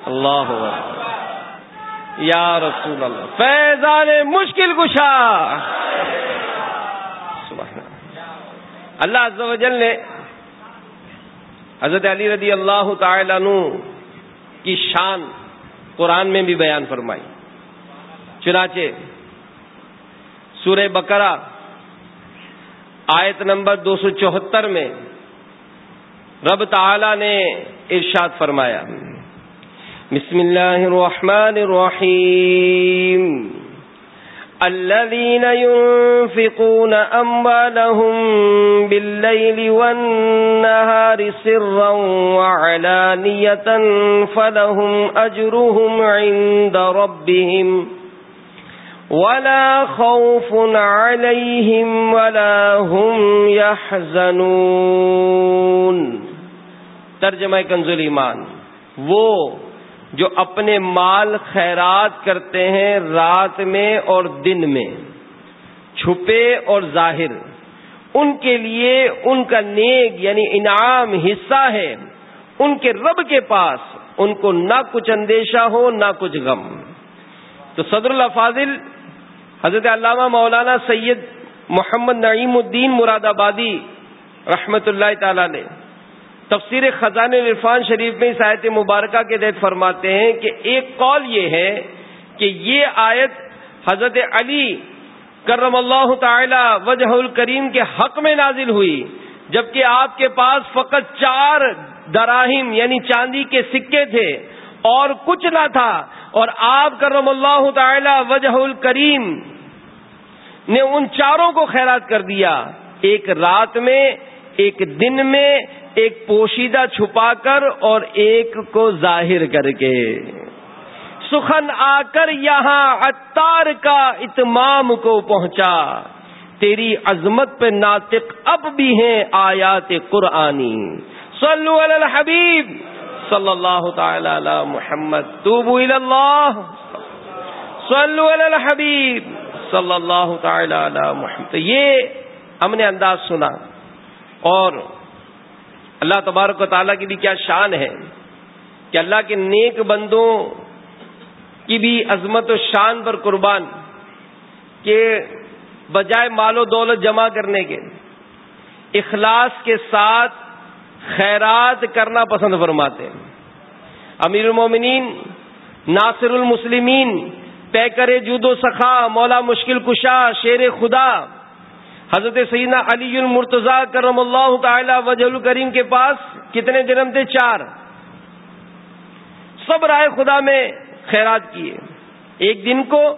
اللہ۔ یا رسول اللہ، فیضان مشکل کشا اللہ عز و جل نے حضرت علی رضی اللہ تعالی عنہ کی شان قرآن میں بھی بیان فرمائی۔ چنانچہ سورہ بقرہ آیت نمبر دو سو چوہتر میں رب تعالی نے ارشاد فرمایا۔ بسم اللہ الرحمن الرحیم۔ الذين ينفقون أموالهم بالليل والنهار سرا وعلانية فلهم أجرهم عند ربهم ولا خوف عليهم ولا هم يحزنون. ترجمہ کنزل ایمان. وہ جو اپنے مال خیرات کرتے ہیں رات میں اور دن میں، چھپے اور ظاہر۔ ان کے لیے ان کا نیک یعنی انعام حصہ ہے۔ ان کے رب کے پاس ان کو نہ کچھ اندیشہ ہو، نہ کچھ غم۔ تو صدر اللہ فاضل، حضرت علامہ مولانا سید محمد نعیم الدین مراد آبادی رحمت اللہ تعالی نے تفسیر خزان عرفان شریف میں اس آیت مبارکہ کے تحت فرماتے ہیں کہ ایک قول یہ ہے کہ یہ آیت حضرت علی کرم اللہ تعالی وجہ الکریم کے حق میں نازل ہوئی، جبکہ آپ کے پاس فقط چار دراہم یعنی چاندی کے سکے تھے اور کچھ نہ تھا، اور آپ کرم اللہ تعالی وجہ الکریم نے ان چاروں کو خیرات کر دیا۔ ایک رات میں، ایک دن میں ایک پوشیدہ چھپا کر اور ایک کو ظاہر کر کے۔ سخن آ کر یہاں اتار کا اتمام کو پہنچا۔ تیری عظمت پہ ناطق اب بھی ہیں آیات قرآنی۔ صلو علی الحبیب۔ صلی اللہ تعالی علی محمد۔ توبو اللہ۔ صلو علی الحبیب۔ صلی اللہ تعالی علی محمد۔ یہ ہم نے انداز سنا۔ اور اللہ تبارک و تعالیٰ کی بھی کیا شان ہے کہ اللہ کے نیک بندوں کی بھی عظمت و شان پر قربان کہ بجائے مال و دولت جمع کرنے کے اخلاص کے ساتھ خیرات کرنا پسند فرماتے ہیں۔ امیر المومنین، ناصر المسلمین، پیکر جود و سخا، مولا مشکل کشا، شیر خدا حضرت سیدنا علی المرتضی کرم اللہ تعالی وجہ الکریم کے پاس کتنے جنم تھے؟ چار۔ سب رائے خدا میں خیرات کیے۔ ایک دن کو،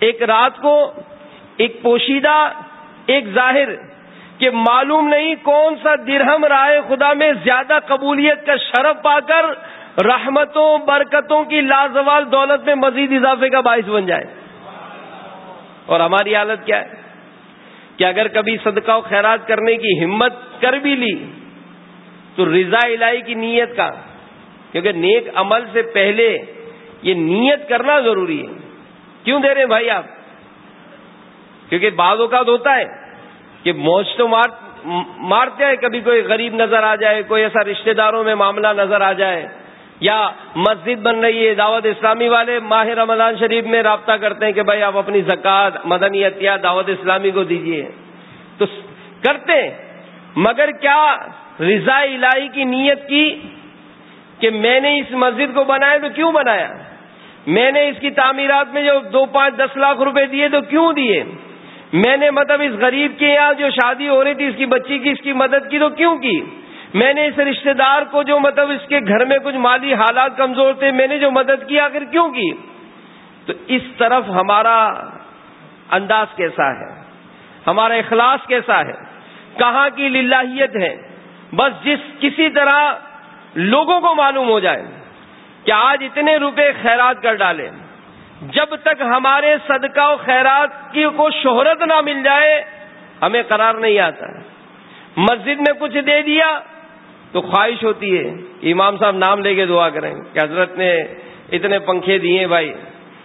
ایک رات کو، ایک پوشیدہ، ایک ظاہر کہ معلوم نہیں کون سا درہم رائے خدا میں زیادہ قبولیت کا شرف پا کر رحمتوں، برکتوں کی لازوال دولت میں مزید اضافے کا باعث بن جائے۔ اور ہماری حالت کیا ہے؟ کہ اگر کبھی صدقہ و خیرات کرنے کی ہمت کر بھی لی، تو رضا الہی کی نیت کا، کیونکہ نیک عمل سے پہلے یہ نیت کرنا ضروری ہے۔ کیوں دے رہے ہیں بھائی آپ؟ کیونکہ بعض اوقات ہوتا ہے کہ موج تو مار، مارتے ہیں، کبھی کوئی غریب نظر آ جائے، کوئی ایسا رشتہ داروں میں معاملہ نظر آ جائے۔ یا مسجد بن رہی ہے، دعوت اسلامی والے ماہ رمضان شریف میں رابطہ کرتے ہیں کہ بھائی آپ اپنی زکوٰۃ مدنی احتیاط دعوت اسلامی کو دیجیے تو کرتے مگر کیا رضا الہی کی نیت کی کہ میں نے اس مسجد کو بنایا تو کیوں بنایا؟ میں نے اس کی تعمیرات میں جو دو پانچ دس لاکھ روپے دیے تو کیوں دیے؟ میں نے مطلب اس غریب کے یہاں جو شادی ہو رہی تھی، اس کی بچی کی، اس کی مدد کی تو کیوں کی؟ میں نے اس رشتہ دار کو جو مطلب اس کے گھر میں کچھ مالی حالات کمزور تھے، میں نے جو مدد کی، آخر کیوں کی؟ تو اس طرف ہمارا انداز کیسا ہے؟ ہمارا اخلاص کیسا ہے؟ کہاں کی للہیت ہے؟ بس جس کسی طرح لوگوں کو معلوم ہو جائے کہ آج اتنے روپے خیرات کر ڈالے جب تک ہمارے صدقہ و خیرات کی کو شہرت نہ مل جائے، ہمیں قرار نہیں آتا۔ مسجد میں کچھ دے دیا تو خواہش ہوتی ہے امام صاحب نام لے کے دعا کریں کہ حضرت نے اتنے پنکھے دیے بھائی۔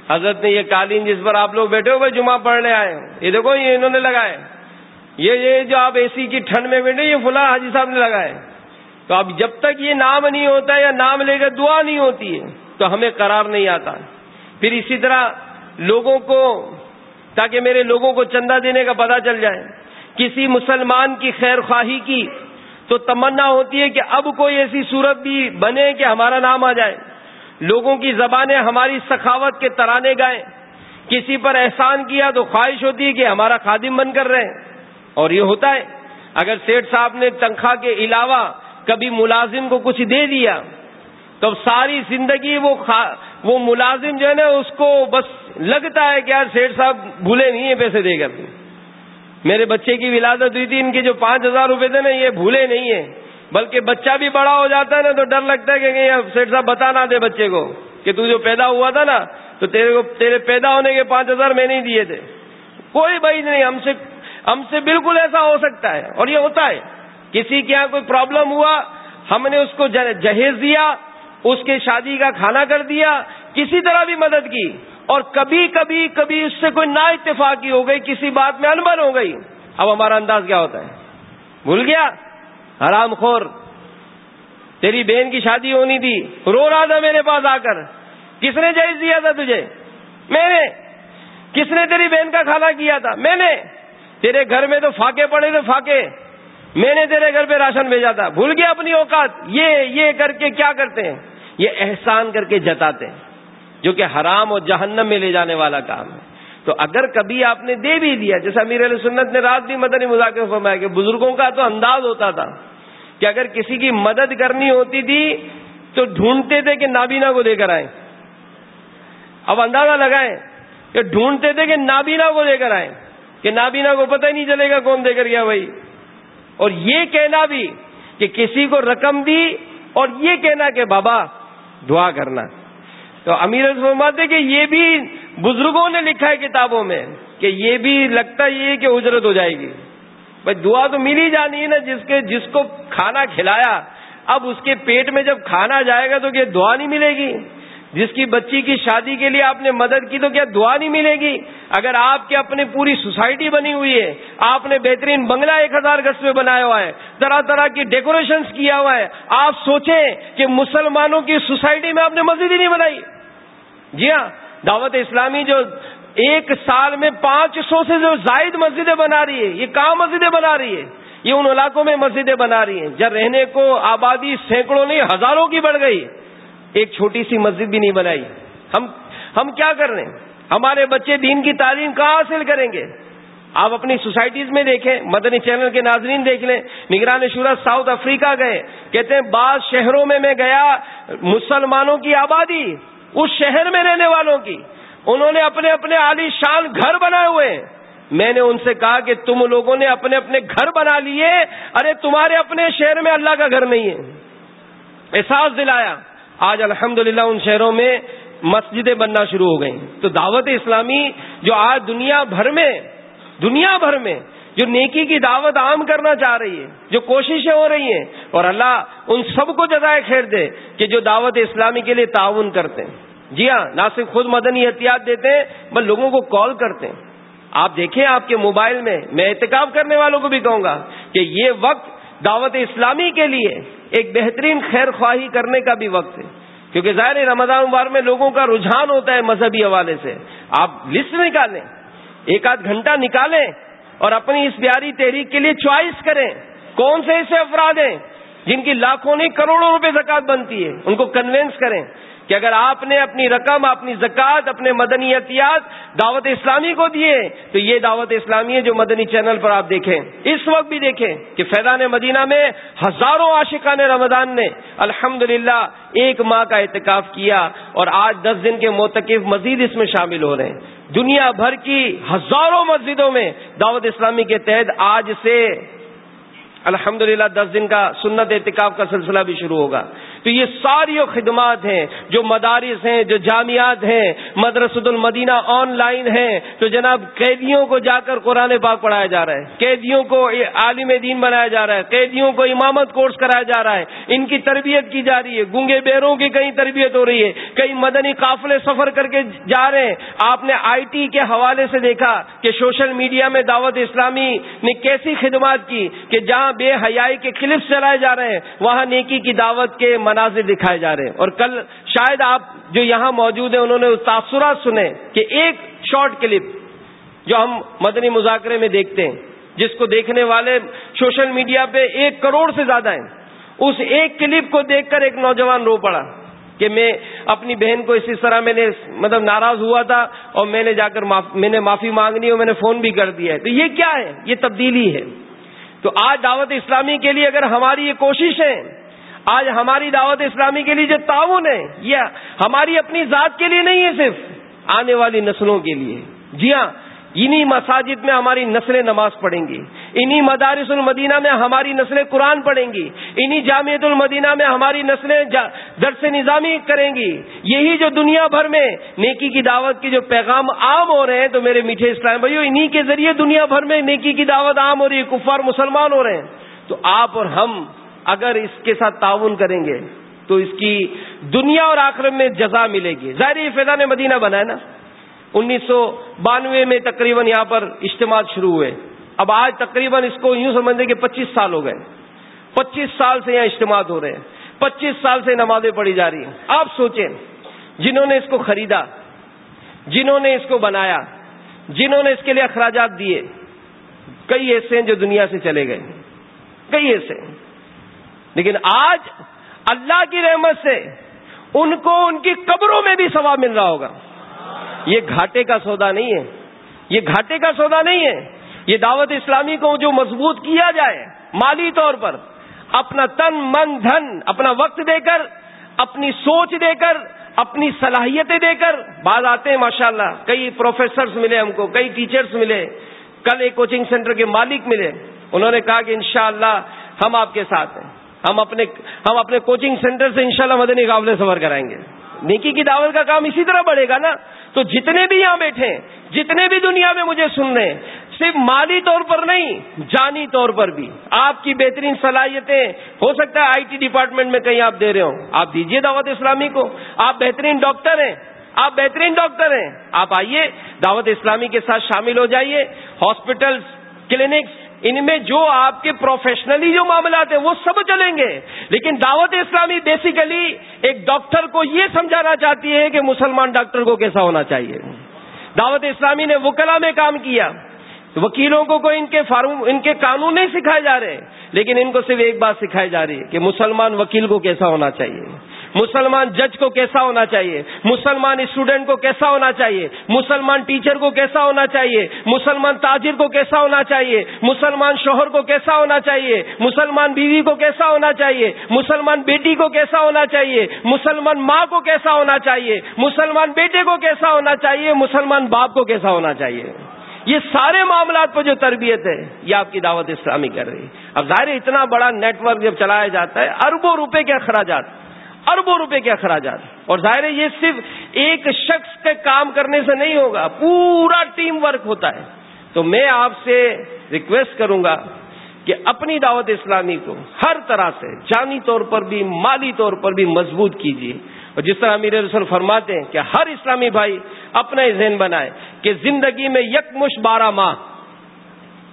حضرت نے یہ قالین جس پر آپ لوگ بیٹھے ہو بھائی جمعہ پڑھنے آئے یہ دیکھو، یہ انہوں نے لگائے۔ یہ یہ جو آپ اے سی کی ٹھنڈ میں بیٹھے یہ فلاں حاجی صاحب نے لگائے۔ تو اب جب تک یہ نام نہیں ہوتا یا نام لے کے دعا نہیں ہوتی ہے، تو ہمیں قرار نہیں آتا۔ پھر اسی طرح لوگوں کو، تاکہ میرے لوگوں کو چندہ دینے کا پتہ چل جائے، کسی مسلمان کی خیر خواہی کی تو تمنا ہوتی ہے کہ اب کوئی ایسی صورت بھی بنے کہ ہمارا نام آ جائے۔ لوگوں کی زبانیں ہماری سخاوت کے ترانے گائیں۔ کسی پر احسان کیا تو خواہش ہوتی ہے کہ ہمارا خادم بن کر رہے۔ اور یہ ہوتا ہے۔ اگر سیٹ صاحب نے تنخواہ کے علاوہ کبھی ملازم کو کچھ دے دیا، تو ساری زندگی وہ وہ ملازم جو ہے نا، اس کو بس لگتا ہے کہ یار سیٹ صاحب بھولے نہیں ہیں پیسے دے کر۔ میرے بچے کی ولادت ہوئی تھی، ان کے جو پانچ ہزار روپے تھے نا، یہ بھولے نہیں ہیں۔ بلکہ بچہ بھی بڑا ہو جاتا ہے نا، تو ڈر لگتا ہے کہ سیٹ صاحب بتا نہ دے بچے کو کہ تو جو پیدا ہوا تھا نا، تو تیرے کو، تیرے پیدا ہونے کے پانچ ہزار میں نہیں دیے تھے۔ کوئی بھائی نہیں، ہم سے ہم سے بالکل ایسا ہو سکتا ہے اور یہ ہوتا ہے۔ کسی کے یہاں کوئی پرابلم ہوا، ہم نے اس کو جہیز دیا، اس کے شادی کا کھانا کر دیا، کسی طرح بھی مدد کی۔ اور کبھی کبھی کبھی اس سے کوئی نا اتفاقی ہو گئی، کسی بات میں انبن ہو گئی۔ اب ہمارا انداز کیا ہوتا ہے؟ بھول گیا؟ حرام خور، تیری بہن کی شادی ہونی تھی، رو رہا تھا میرے پاس آ کر۔ کس نے جائز دیا تھا تجھے؟ میں نے۔ کس نے تیری بہن کا کھانا کیا تھا؟ میں نے۔ تیرے گھر میں تو فاقے پڑے تھے، فاقے۔ میں نے تیرے گھر پہ راشن بھیجا تھا۔ بھول گیا اپنی اوقات؟ یہ یہ کر کے کیا کرتے ہیں؟ یہ احسان کر کے جتاتے ہیں۔ جو کہ حرام اور جہنم میں لے جانے والا کام ہے۔ تو اگر کبھی آپ نے دے بھی دیا جیسا امیر علیہ سنت نے رات بھی مدنی مذاکر فرمایا کہ بزرگوں کا تو انداز ہوتا تھا کہ اگر کسی کی مدد کرنی ہوتی تھی تو ڈھونڈتے تھے کہ نابینا کو دے کر آئے اب اندازہ لگائیں کہ ڈھونڈتے تھے کہ نابینا کو دے کر آئے کہ نابینا کو پتہ ہی نہیں چلے گا کون دے کر گیا بھائی۔ اور یہ کہنا بھی کہ کسی کو رقم دی اور یہ کہنا کہ بابا دعا کرنا۔ تو امیر فرماتے کہ یہ بھی بزرگوں نے لکھا ہے کتابوں میں کہ یہ بھی لگتا یہ کہ اجرت ہو جائے گی۔ بھائی دعا تو مل ہی جانی ہے نا، جس کے جس کو کھانا کھلایا، اب اس کے پیٹ میں جب کھانا جائے گا تو یہ دعا نہیں ملے گی۔ جس کی بچی کی شادی کے لیے آپ نے مدد کی تو کیا دعا نہیں ملے گی؟ اگر آپ کے اپنے پوری سوسائٹی بنی ہوئی ہے، آپ نے بہترین بنگلہ ایک ہزار گز میں بنایا ہوا ہے، طرح طرح کی ڈیکوریشن کیا ہوا ہے، آپ سوچیں کہ مسلمانوں کی سوسائٹی میں آپ نے مسجد ہی نہیں بنائی۔ جی ہاں دعوت اسلامی جو ایک سال میں پانچ سو سے جو زائد مسجدیں بنا رہی ہے، یہ کہاں مسجدیں بنا رہی ہے؟ یہ ان علاقوں میں مسجدیں بنا رہی ہیں۔ جب رہنے کو آبادی سینکڑوں نہیں، ہزاروں کی بڑھ گئی۔ ایک چھوٹی سی مسجد بھی نہیں بنائی۔ ہم ہم کیا کر رہے ہیں؟ ہمارے بچے دین کی تعلیم کہاں حاصل کریں گے؟ آپ اپنی سوسائٹیز میں دیکھیں، مدنی چینل کے ناظرین دیکھ لیں۔ نگران شورت ساؤتھ افریقہ گئے، کہتے ہیں بعض شہروں میں میں گیا، مسلمانوں کی آبادی، اس شہر میں رہنے والوں کی۔ انہوں نے اپنے اپنے عالی شان گھر بنائے ہوئے ہیں۔ میں نے ان سے کہا کہ تم لوگوں نے اپنے اپنے گھر بنا لیے، ارے تمہارے اپنے شہر میں اللہ کا گھر نہیں ہے۔ احساس دلایا۔ آج الحمد ان شہروں میں مسجدیں بننا شروع ہو گئیں۔ تو دعوت اسلامی جو آج دنیا بھر میں، دنیا بھر میں جو نیکی کی دعوت عام کرنا چاہ رہی ہے، جو کوششیں ہو رہی ہیں، اور اللہ ان سب کو جزائے خیر دے کہ جو دعوت اسلامی کے لیے تعاون کرتے ہیں۔ جی ہاں نہ صرف خود مدنی احتیاط دیتے ہیں بس لوگوں کو کال کرتے ہیں۔ آپ دیکھیں آپ کے موبائل میں میں احتکاب کرنے والوں کو بھی کہوں گا کہ یہ وقت دعوت اسلامی کے لیے ایک بہترین خیر خواہی کرنے کا بھی وقت ہے۔ کیونکہ ظاہر رمضان مبار میں لوگوں کا رجحان ہوتا ہے مذہبی حوالے سے۔ آپ لسٹ نکالیں، ایک آدھ گھنٹہ نکالیں اور اپنی اس پیاری تحریک کے لیے چوائس کریں۔ کون سے ایسے افراد ہیں جن کی لاکھوں نہیں، کروڑوں روپے زکات بنتی ہے؟ ان کو کنوینس کریں۔ کہ اگر آپ نے اپنی رقم، اپنی زکوٰۃ، اپنے مدنی احتیاط دعوت اسلامی کو دیے، تو یہ دعوت اسلامی ہے جو مدنی چینل پر آپ دیکھیں۔ اس وقت بھی دیکھیں کہ فیضان مدینہ میں ہزاروں عاشقان رمضان نے الحمد ایک ماہ کا اعتکاف کیا اور آج دس دن کے موتقف مزید اس میں شامل ہو رہے ہیں۔ دنیا بھر کی ہزاروں مسجدوں میں دعوت اسلامی کے تحت آج سے الحمد دس دن کا سنت اعتکاف کا سلسلہ بھی شروع ہوگا۔ تو یہ ساری خدمات ہیں جو مدارس ہیں، جو جامعات ہیں، مدرسۃ المدینہ آن لائن ہیں، تو جناب قیدیوں کو جا کر قرآن پاک پڑھایا جا رہا ہے، قیدیوں کو عالم دین بنایا جا رہا ہے، قیدیوں کو امامت کورس کرایا جا رہا ہے، ان کی تربیت کی جا رہی ہے، گونگے بیروں کی کئی تربیت ہو رہی ہے، کئی مدنی قافلے سفر کر کے جا رہے ہیں۔ آپ نے آئی ٹی کے حوالے سے دیکھا کہ سوشل میڈیا میں دعوت اسلامی نے کیسی خدمات کی کہ جہاں بے حیائی کے کلپس چلائے جا رہے ہیں، وہاں نیکی کی دعوت کے مناظر دکھائے جا رہے ہیں۔ اور کل شاید آپ جو یہاں موجود ہیں، انہوں نے تاثرات سنے کہ ایک شارٹ کلپ جو ہم مدنی مذاکرے میں دیکھتے ہیں، جس کو دیکھنے والے سوشل میڈیا پہ ایک کروڑ سے زیادہ ہیں۔ اس ایک کلپ کو دیکھ کر ایک نوجوان رو پڑا کہ میں اپنی بہن کو اسی طرح میں نے مطلب ناراض ہوا تھا اور میں نے جا کر میں نے معافی مانگنی اور میں نے فون بھی کر دیا ہے۔ تو یہ کیا ہے؟ یہ تبدیلی ہے۔ تو آج دعوت اسلامی کے لیے اگر ہماری یہ کوشش ہے آج ہماری دعوت اسلامی کے لیے جو تعاون ہے، یہ ہماری اپنی ذات کے لیے نہیں ہے صرف، آنے والی نسلوں کے لیے۔ جی ہاں انہی مساجد میں ہماری نسلیں نماز پڑھیں گی۔ انہی مدارس المدینہ میں ہماری نسلیں قرآن پڑھیں گی۔ انہی جامعت المدینہ میں ہماری نسلیں درس نظامی کریں گی۔ یہی جو دنیا بھر میں نیکی کی دعوت کے جو پیغام عام ہو رہے ہیں، تو میرے میٹھے اسلام بھائی انہی کے ذریعے دنیا بھر میں نیکی کی دعوت عام ہو رہی ہے، کفار مسلمان ہو رہے ہیں۔ تو آپ اور ہم اگر اس کے ساتھ تعاون کریں گے تو اس کی دنیا اور آخر میں جزا ملے گی۔ ظاہر یہ فیضان مدینہ بنا ہے نا۔ انیس سو بانوے میں تقریباً یہاں پر اجتماع شروع ہوئے۔ اب آج تقریباً اس کو یوں سمجھیں کہ پچیس سال ہو گئے۔ پچیس سال سے یہاں اجتماع ہو رہے ہیں۔ پچیس سال سے نمازیں پڑھی جا رہی ہیں۔ آپ سوچیں، جنہوں نے اس کو خریدا، جنہوں نے اس کو بنایا، جنہوں نے اس کے لیے اخراجات دیے، کئی ایسے ہیں جو دنیا سے چلے گئے۔ کئی ایسے۔ ہیں لیکن آج اللہ کی رحمت سے ان کو ان کی قبروں میں بھی ثواب مل رہا ہوگا۔ یہ گھاٹے کا سودا نہیں ہے۔ یہ گھاٹے کا سودا نہیں ہے۔ یہ دعوت اسلامی کو جو مضبوط کیا جائے مالی طور پر، اپنا تن، من، دھن، اپنا وقت دے کر، اپنی سوچ دے کر، اپنی صلاحیتیں دے کر۔ بعض آتے ہیں، ماشاءاللہ، کئی پروفیسرز ملے ہم کو، کئی ٹیچرز ملے۔ کل ایک کوچنگ سینٹر کے مالک ملے۔ انہوں نے کہا کہ انشاءاللہ ہم آپ کے ساتھ ہیں۔ ہم اپنے ہم اپنے کوچنگ سینٹر سے انشاءاللہ مدنی قابل سفر کرائیں گے۔ نیکی کی دعوت کا کام اسی طرح بڑھے گا نا۔ تو جتنے بھی یہاں بیٹھے ہیں، جتنے بھی دنیا میں مجھے سن رہے ہیں، صرف مالی طور پر نہیں، جانی طور پر بھی۔ آپ کی بہترین صلاحیتیں، ہو سکتا ہے آئی ٹی ڈپارٹمنٹ میں کہیں آپ دے رہے ہو آپ دیجیے دعوت اسلامی کو۔ آپ بہترین ڈاکٹر ہیں۔ آپ بہترین ڈاکٹر ہیں۔ آپ آئیے، دعوت اسلامی کے ساتھ شامل ہو جائیے۔ ہاسپٹل کلینکس ان میں جو آپ کے پروفیشنلی جو معاملات ہیں وہ سب چلیں گے۔ لیکن دعوت اسلامی بیسیکلی ایک ڈاکٹر کو یہ سمجھانا چاہتی ہے کہ مسلمان ڈاکٹر کو کیسا ہونا چاہیے۔ دعوت اسلامی نے وکلا میں کام کیا۔ وکیلوں کو کوئی ان کے فارم، ان کے قانون نہیں سکھائے جا رہے، لیکن ان کو صرف ایک بات سکھائی جا رہی ہے کہ مسلمان وکیل کو کیسا ہونا چاہیے۔ مسلمان جج کو کیسا ہونا چاہیے مسلمان اسٹوڈنٹ کو کیسا ہونا چاہیے مسلمان ٹیچر کو کیسا ہونا چاہیے مسلمان تاجر کو کیسا ہونا چاہیے مسلمان شوہر کو کیسا ہونا چاہیے مسلمان بیوی کو کیسا ہونا چاہیے مسلمان بیٹی کو کیسا ہونا چاہیے مسلمان ماں کو کیسا ہونا چاہیے مسلمان بیٹے کو کیسا ہونا چاہیے مسلمان باپ کو کیسا ہونا چاہیے یہ سارے معاملات پر جو تربیت ہے یہ آپ کی دعوت اسلامی کر رہی ہے اب ظاہر اتنا بڑا نیٹ ورک جب چلایا جاتا ہے اربوں روپے کے اخراجات اربوں روپے کے اخراجات اور ظاہر ہے یہ صرف ایک شخص کے کام کرنے سے نہیں ہوگا، پورا ٹیم ورک ہوتا ہے۔ تو میں آپ سے ریکویسٹ کروں گا کہ اپنی دعوت اسلامی کو ہر طرح سے جانی طور پر بھی، مالی طور پر بھی مضبوط کیجیے۔ اور جس طرح امیر رسول فرماتے ہیں کہ ہر اسلامی بھائی اپنا ذہن بنائے کہ زندگی میں یکمش بارہ ماہ،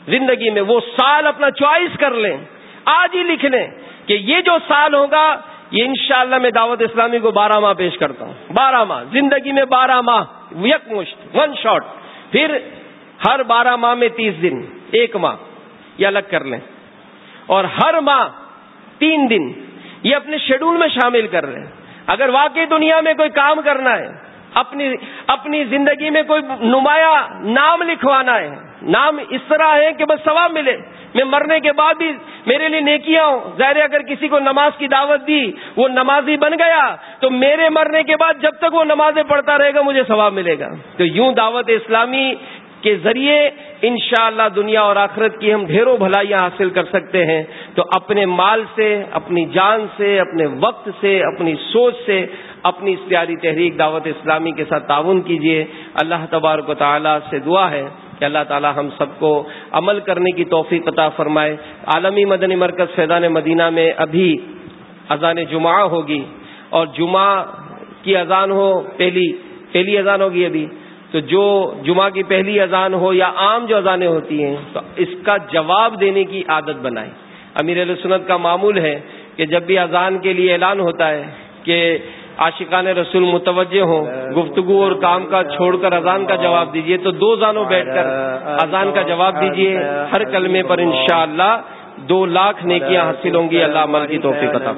زندگی میں وہ سال اپنا چوائس کر لیں، آج ہی لکھ لیں کہ یہ جو سال ہوگا یہ انشاءاللہ میں دعوت اسلامی کو بارہ ماہ پیش کرتا ہوں۔ بارہ ماہ۔ زندگی میں بارہ ماہ۔ یک مشت۔ ون شاٹ پھر ہر بارہ ماہ میں تیس دن۔ ایک ماہ۔ یہ الگ کر لیں۔ اور ہر ماہ تین دن۔ یہ اپنے شیڈول میں شامل کر رہے ہیں اگر واقعی دنیا میں کوئی کام کرنا ہے، اپنی اپنی زندگی میں کوئی نمایاں نام لکھوانا ہے نام اس طرح ہے کہ بس ثواب ملے۔ میں مرنے کے بعد بھی میرے لیے نیکیاں ہوں۔ ظاہر اگر کسی کو نماز کی دعوت دی، وہ نمازی بن گیا، تو میرے مرنے کے بعد جب تک وہ نمازیں پڑھتا رہے گا، مجھے ثواب ملے گا۔ تو یوں دعوت اسلامی کے ذریعے انشاءاللہ اللہ دنیا اور آخرت کی ہم ڈھیروں بھلائیاں حاصل کر سکتے ہیں۔ تو اپنے مال سے، اپنی جان سے، اپنے وقت سے، اپنی سوچ سے اپنی اس پیاری تحریک دعوت اسلامی کے ساتھ تعاون کیجیے اللہ تبارک و تعالیٰ سے دعا ہے۔ کہ اللہ تعالی ہم سب کو عمل کرنے کی توفیق عطا فرمائے۔ عالمی مدنی مرکز فیضان مدینہ میں ابھی اذان جمعہ ہوگی اور جمعہ کی اذان ہو پہلی پہلی اذان ہوگی ابھی۔ تو جو جمعہ کی پہلی اذان ہو یا عام جو اذانیں ہوتی ہیں، تو اس کا جواب دینے کی عادت بنائے امیر علیہ سنت کا معمول ہے کہ جب بھی اذان کے لیے اعلان ہوتا ہے کہ عاشقان رسول متوجہ ہوں، گفتگو اور کام کا چھوڑ کر اذان کا جواب دیجیے تو دو زانوں بیٹھ کر اذان کا جواب دیجیے ہر کلمے پر انشاءاللہ دو لاکھ نیکیاں حاصل ہوں گی۔ اللہ عمل کی توفیق عطا